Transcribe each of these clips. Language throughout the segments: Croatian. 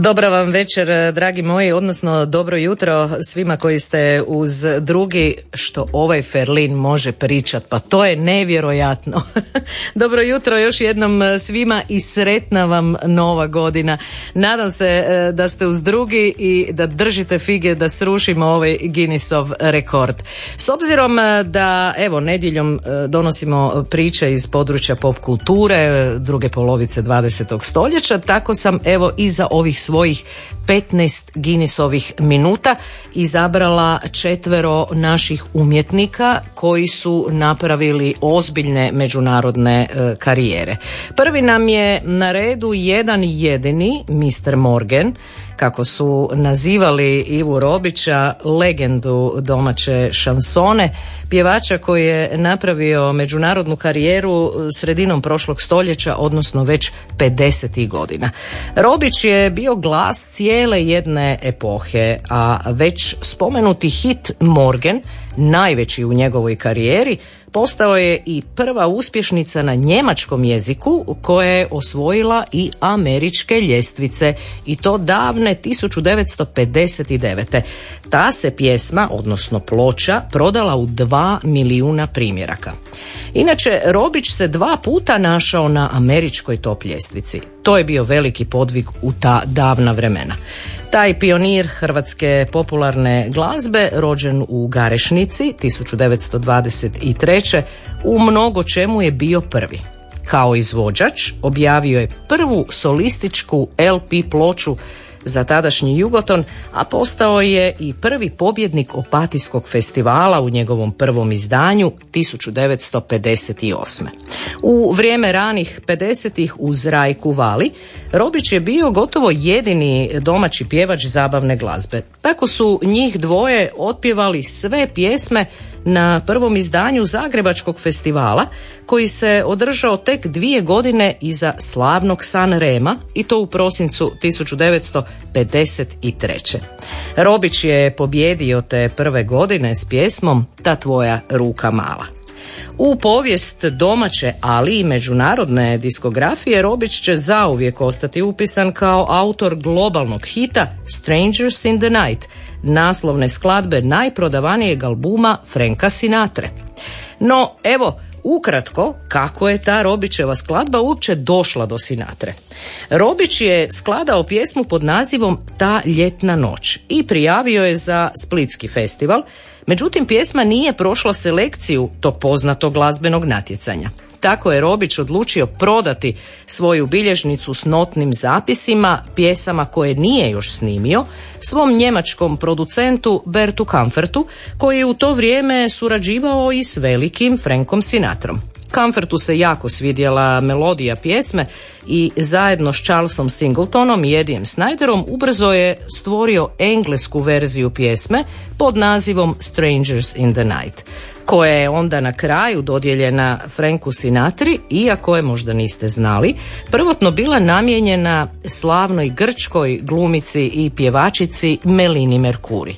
Dobra vam večer, dragi moji, odnosno dobro jutro svima koji ste uz drugi, što ovaj Ferlin može pričat, pa to je nevjerojatno. dobro jutro još jednom svima i sretna vam nova godina. Nadam se e, da ste uz drugi i da držite fige da srušimo ovaj Guinnessov rekord. S obzirom da, evo, nedjeljom donosimo priče iz područja pop kulture, druge polovice 20. stoljeća, tako sam, evo, iza ovih svojih 15 Guinnessovih minuta izabrala četvero naših umjetnika koji su napravili ozbiljne međunarodne e, karijere. Prvi nam je na redu jedan jedini Mr. Morgan kako su nazivali Ivu Robića, legendu domaće šansone, pjevača koji je napravio međunarodnu karijeru sredinom prošlog stoljeća, odnosno već 50. godina. Robić je bio glas cijele jedne epohe, a već spomenuti hit Morgan, najveći u njegovoj karijeri, postao je i prva uspješnica na njemačkom jeziku koja je osvojila i američke ljestvice i to davne 1959. Ta se pjesma, odnosno ploča, prodala u dva milijuna primjeraka. Inače, Robić se dva puta našao na američkoj top ljestvici. To je bio veliki podvig u ta davna vremena. Taj pionir hrvatske popularne glazbe, rođen u Garešnici 1923. u mnogo čemu je bio prvi. Kao izvođač objavio je prvu solističku LP ploču za tadašnji Jugoton, a postao je i prvi pobjednik Opatijskog festivala u njegovom prvom izdanju 1958. U vrijeme ranih 50-ih uz Rajku Vali, Robić je bio gotovo jedini domaći pjevač zabavne glazbe. Tako su njih dvoje otpjevali sve pjesme na prvom izdanju Zagrebačkog festivala koji se održao tek dvije godine iza slavnog San Rema i to u prosincu 1953. Robić je pobjedio te prve godine s pjesmom Ta tvoja ruka mala. U povijest domaće, ali i međunarodne diskografije Robić će zauvijek ostati upisan kao autor globalnog hita Strangers in the Night, naslovne skladbe najprodavanijeg albuma Franka Sinatre. No, evo, Ukratko, kako je ta Robićeva skladba uopće došla do Sinatre? Robić je skladao pjesmu pod nazivom Ta ljetna noć i prijavio je za Splitski festival, međutim pjesma nije prošla selekciju tog poznatog glazbenog natjecanja. Tako je Robić odlučio prodati svoju bilježnicu s notnim zapisima, pjesama koje nije još snimio, svom njemačkom producentu Bertu Kamfertu, koji je u to vrijeme surađivao i s velikim Frankom Sinatrom. Comfortu se jako svidjela melodija pjesme i zajedno s Charlesom Singletonom i Edijem Snyderom ubrzo je stvorio englesku verziju pjesme pod nazivom Strangers in the Night koja je onda na kraju dodijeljena Franku Sinatri, iako je možda niste znali, prvotno bila namijenjena slavnoj grčkoj glumici i pjevačici Melini Merkuri.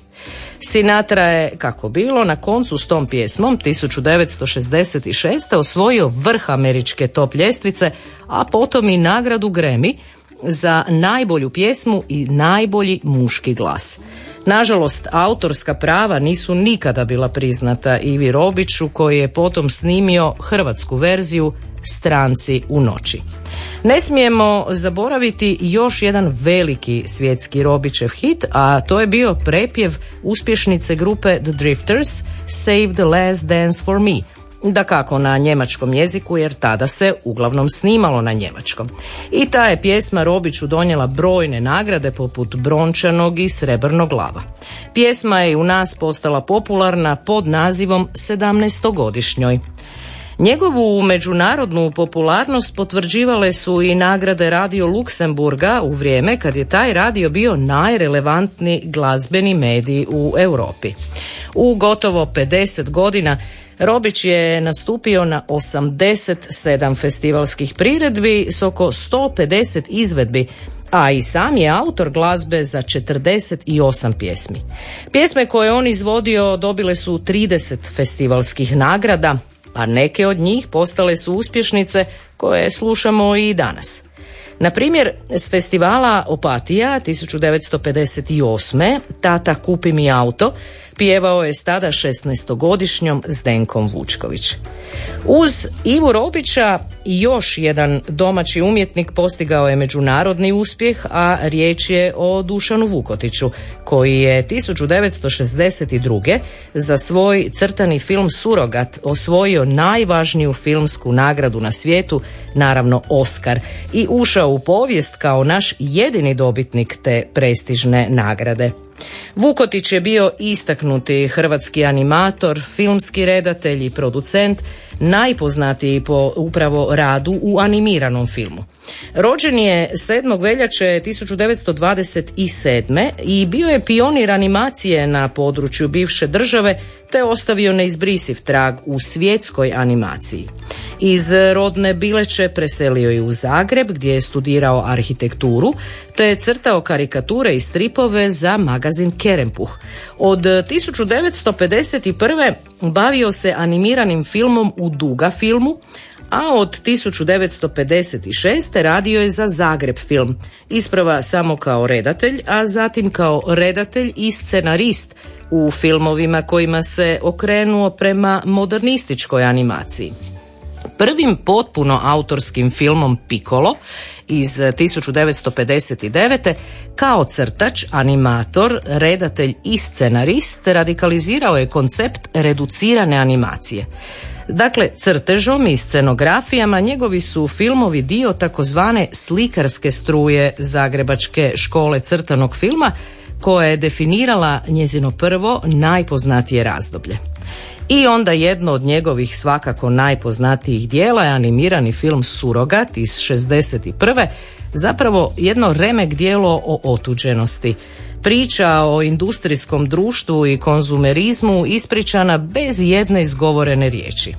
Sinatra je, kako bilo, na koncu s tom pjesmom 1966. osvojio vrh američke top ljestvice, a potom i nagradu Grammy za najbolju pjesmu i najbolji muški glas. Nažalost, autorska prava nisu nikada bila priznata Ivi Robiću koji je potom snimio hrvatsku verziju Stranci u noći. Ne smijemo zaboraviti još jedan veliki svjetski Robićev hit, a to je bio prepjev uspješnice grupe The Drifters Save the Last Dance for Me, da kako na njemačkom jeziku jer tada se uglavnom snimalo na njemačkom. I ta je pjesma Robiću donijela brojne nagrade poput brončanog i srebrnog lava. Pjesma je u nas postala popularna pod nazivom 17-godišnjoj. Njegovu međunarodnu popularnost potvrđivale su i nagrade Radio Luksemburga u vrijeme kad je taj radio bio najrelevantniji glazbeni medij u Europi. U gotovo 50 godina Robić je nastupio na 87 festivalskih priredbi s oko 150 izvedbi, a i sam je autor glazbe za 48 pjesmi. Pjesme koje on izvodio dobile su 30 festivalskih nagrada, a neke od njih postale su uspješnice koje slušamo i danas. Na primjer, s festivala Opatija 1958. Tata kupi mi auto pjevao je stada 16-godišnjom Zdenkom Vučković. Uz Ivu Robića još jedan domaći umjetnik postigao je međunarodni uspjeh, a riječ je o Dušanu Vukotiću, koji je 1962. za svoj crtani film Surogat osvojio najvažniju filmsku nagradu na svijetu, naravno Oscar, i ušao u povijest kao naš jedini dobitnik te prestižne nagrade. Vukotić je bio istaknuti hrvatski animator, filmski redatelj i producent, najpoznatiji po upravo radu u animiranom filmu. Rođen je 7. veljače 1927. i bio je pionir animacije na području bivše države te ostavio neizbrisiv trag u svjetskoj animaciji. Iz rodne Bileće preselio je u Zagreb gdje je studirao arhitekturu te je crtao karikature i stripove za magazin Kerempuh. Od 1951. bavio se animiranim filmom u Duga filmu, a od 1956. radio je za Zagreb film. Isprava samo kao redatelj, a zatim kao redatelj i scenarist u filmovima kojima se okrenuo prema modernističkoj animaciji. Prvim potpuno autorskim filmom Piccolo iz 1959. kao crtač, animator, redatelj i scenarist radikalizirao je koncept reducirane animacije. Dakle, crtežom i scenografijama njegovi su filmovi dio takozvane slikarske struje Zagrebačke škole crtanog filma koja je definirala njezino prvo najpoznatije razdoblje. I onda jedno od njegovih svakako najpoznatijih dijela je animirani film Surogat iz 61. Zapravo jedno remek dijelo o otuđenosti. Priča o industrijskom društvu i konzumerizmu ispričana bez jedne izgovorene riječi.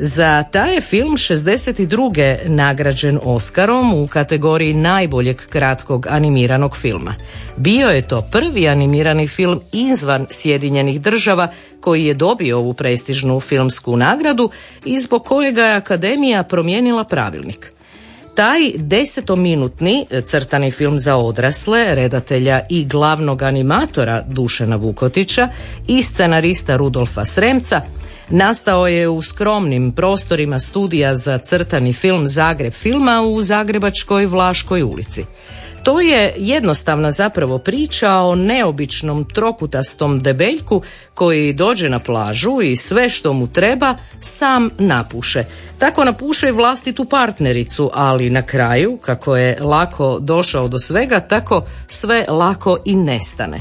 Za taj je film 62. nagrađen Oscarom u kategoriji najboljeg kratkog animiranog filma. Bio je to prvi animirani film izvan Sjedinjenih država koji je dobio ovu prestižnu filmsku nagradu i zbog kojega je Akademija promijenila pravilnik. Taj desetominutni crtani film za odrasle, redatelja i glavnog animatora Dušana Vukotića i scenarista Rudolfa Sremca Nastao je u skromnim prostorima studija za crtani film Zagreb filma u Zagrebačkoj Vlaškoj ulici. To je jednostavna zapravo priča o neobičnom trokutastom debeljku koji dođe na plažu i sve što mu treba sam napuše. Tako napuše i vlastitu partnericu, ali na kraju, kako je lako došao do svega, tako sve lako i nestane.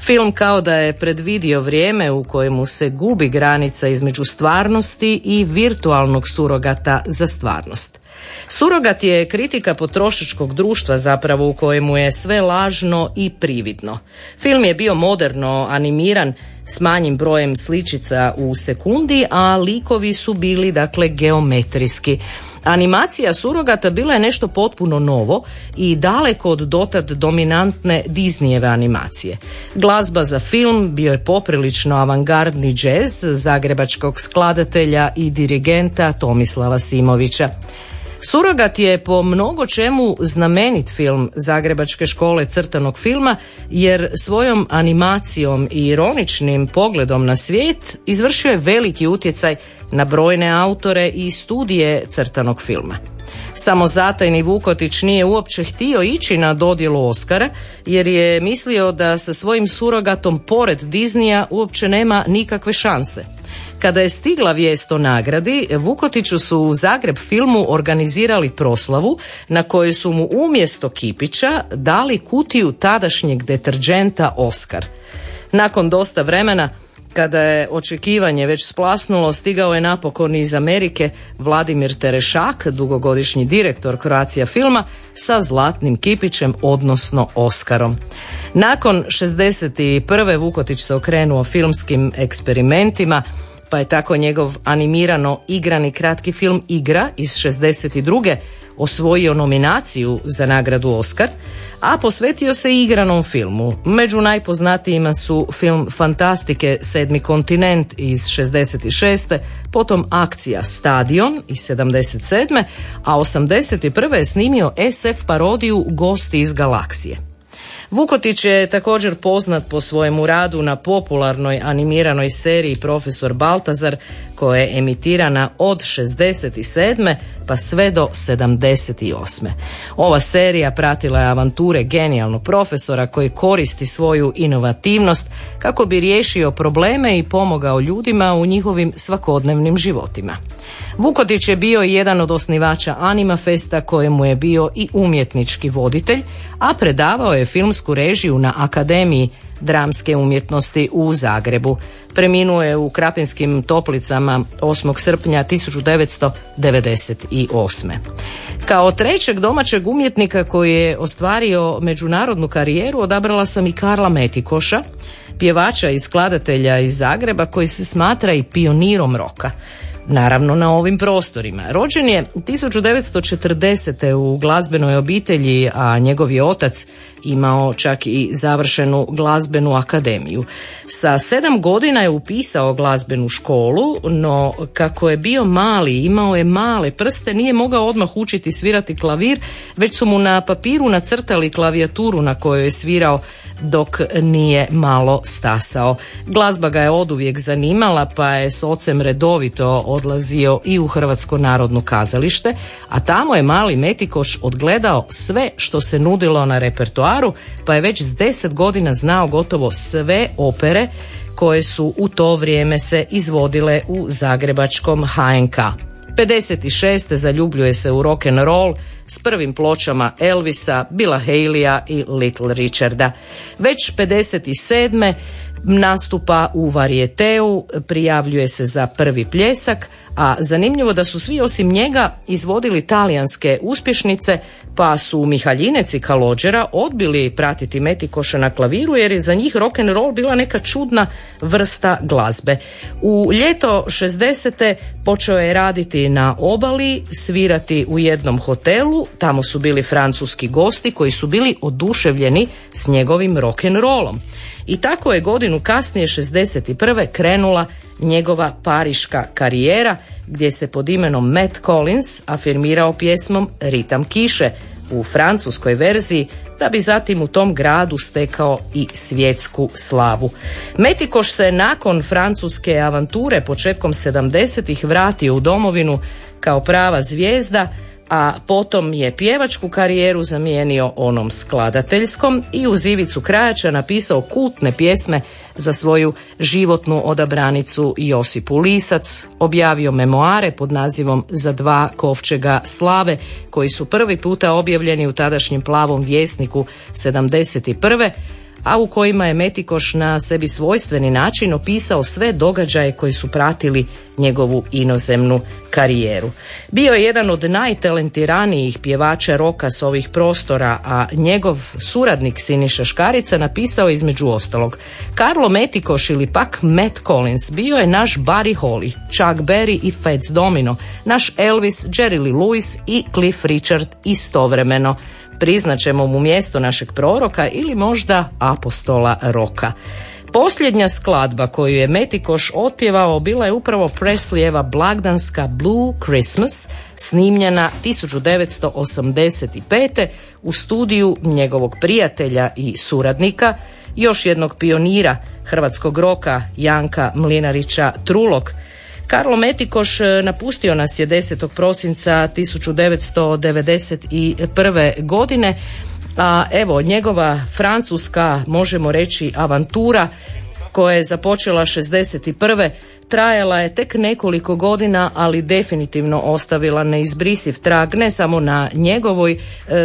Film kao da je predvidio vrijeme u kojemu se gubi granica između stvarnosti i virtualnog surogata za stvarnost. Surogat je kritika potrošačkog društva zapravo u kojemu je sve lažno i prividno. Film je bio moderno animiran s manjim brojem sličica u sekundi, a likovi su bili dakle geometrijski. Animacija surogata bila je nešto potpuno novo i daleko od dotad dominantne Disneyeve animacije. Glazba za film bio je poprilično avangardni džez zagrebačkog skladatelja i dirigenta Tomislava Simovića. Surogat je po mnogo čemu znamenit film Zagrebačke škole crtanog filma jer svojom animacijom i ironičnim pogledom na svijet izvršio je veliki utjecaj na brojne autore i studije crtanog filma. Samo zatajni Vukotić nije uopće htio ići na dodjelu Oscara jer je mislio da sa svojim surogatom pored Diznija uopće nema nikakve šanse. Kada je stigla vijest o nagradi, Vukotiću su u Zagreb filmu organizirali proslavu na kojoj su mu umjesto kipića dali kutiju tadašnjeg deterđenta Oskar. Nakon dosta vremena, kada je očekivanje već splasnulo, stigao je napokon iz Amerike Vladimir Terešak, dugogodišnji direktor Croatia filma, sa zlatnim kipićem, odnosno Oskarom. Nakon 61. Vukotić se okrenuo filmskim eksperimentima, pa je tako njegov animirano igrani kratki film Igra iz 62. osvojio nominaciju za nagradu Oscar, a posvetio se igranom filmu. Među najpoznatijima su film Fantastike Sedmi kontinent iz 66. potom akcija Stadion iz 77. a 81. je snimio SF parodiju Gosti iz galaksije. Vukotić je također poznat po svojemu radu na popularnoj animiranoj seriji Profesor Baltazar koja je emitirana od 67. pa sve do 78. Ova serija pratila je avanture genijalnog profesora koji koristi svoju inovativnost kako bi riješio probleme i pomogao ljudima u njihovim svakodnevnim životima. Vukotić je bio jedan od osnivača Anima Festa kojemu je bio i umjetnički voditelj, a predavao je filmsku režiju na Akademiji dramske umjetnosti u Zagrebu. Preminuo je u Krapinskim toplicama 8. srpnja 1998. Kao trećeg domaćeg umjetnika koji je ostvario međunarodnu karijeru odabrala sam i Karla Metikoša, pjevača i skladatelja iz Zagreba koji se smatra i pionirom roka naravno na ovim prostorima. Rođen je 1940. u glazbenoj obitelji, a njegov je otac imao čak i završenu glazbenu akademiju. Sa sedam godina je upisao glazbenu školu, no kako je bio mali, imao je male prste, nije mogao odmah učiti svirati klavir, već su mu na papiru nacrtali klavijaturu na kojoj je svirao dok nije malo stasao. Glazba ga je oduvijek zanimala pa je s ocem redovito odlazio i u Hrvatsko narodno kazalište, a tamo je mali Metikoš odgledao sve što se nudilo na repertoaru pa je već s deset godina znao gotovo sve opere koje su u to vrijeme se izvodile u zagrebačkom HNK. 56. zaljubljuje se u rock and roll s prvim pločama Elvisa, Billa Haleya i Little Richarda. Već 57 nastupa u varijeteu, prijavljuje se za prvi pljesak, a zanimljivo da su svi osim njega izvodili talijanske uspješnice, pa su Mihaljinec i Kalođera odbili pratiti Metikoša na klaviru jer je za njih rock and roll bila neka čudna vrsta glazbe. U ljeto 60. počeo je raditi na obali, svirati u jednom hotelu, tamo su bili francuski gosti koji su bili oduševljeni s njegovim rock and rollom. I tako je godinu kasnije 61. krenula njegova pariška karijera gdje se pod imenom Matt Collins afirmirao pjesmom Ritam kiše u francuskoj verziji da bi zatim u tom gradu stekao i svjetsku slavu. Metikoš se nakon francuske avanture početkom 70-ih vratio u domovinu kao prava zvijezda a potom je pjevačku karijeru zamijenio onom skladateljskom i uz Ivicu Krajača napisao kultne pjesme za svoju životnu odabranicu. Josipu Lisac, objavio memoare pod nazivom Za dva kovčega slave, koji su prvi puta objavljeni u tadašnjem plavom vjesniku 71 a u kojima je Metikoš na sebi svojstveni način opisao sve događaje koji su pratili njegovu inozemnu karijeru. Bio je jedan od najtalentiranijih pjevača roka s ovih prostora, a njegov suradnik Siniša Škarica napisao između ostalog Karlo Metikoš ili pak Matt Collins bio je naš Barry Holly, Chuck Berry i Fats Domino, naš Elvis, Jerry Lee Lewis i Cliff Richard istovremeno priznaćemo mu mjesto našeg proroka ili možda apostola roka. Posljednja skladba koju je Metikoš otpjevao bila je upravo Preslijeva blagdanska Blue Christmas, snimljena 1985. u studiju njegovog prijatelja i suradnika, još jednog pionira hrvatskog roka Janka Mlinarića Trulog, Karlo Metikoš e, napustio nas je 10. prosinca 1991. godine, a evo njegova francuska, možemo reći, avantura koja je započela 61 trajala je tek nekoliko godina, ali definitivno ostavila neizbrisiv trag ne samo na njegovoj e,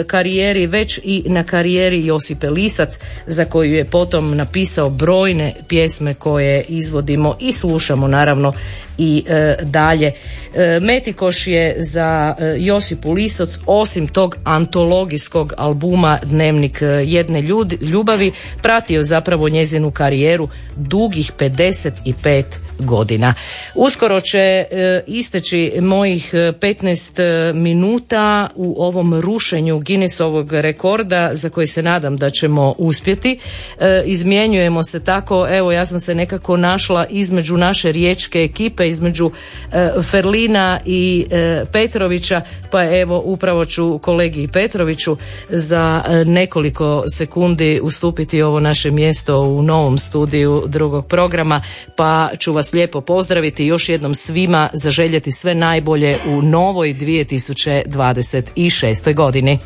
karijeri, već i na karijeri Josipe Lisac, za koju je potom napisao brojne pjesme koje izvodimo i slušamo naravno i e, dalje. E, Metikoš je za Josipu Lisac osim tog antologijskog albuma Dnevnik jedne ljubavi pratio zapravo njezinu karijeru dugih 55 godina. Uskoro će e, isteći mojih 15 e, minuta u ovom rušenju Guinnessovog rekorda za koji se nadam da ćemo uspjeti. Izmjenjujemo se tako, evo ja sam se nekako našla između naše riječke ekipe, između Ferlina i Petrovića, pa evo upravo ću kolegi Petroviću za nekoliko sekundi ustupiti ovo naše mjesto u novom studiju drugog programa, pa ću vas lijepo pozdraviti još jednom svima zaželjeti sve najbolje u novoj 2026. godini.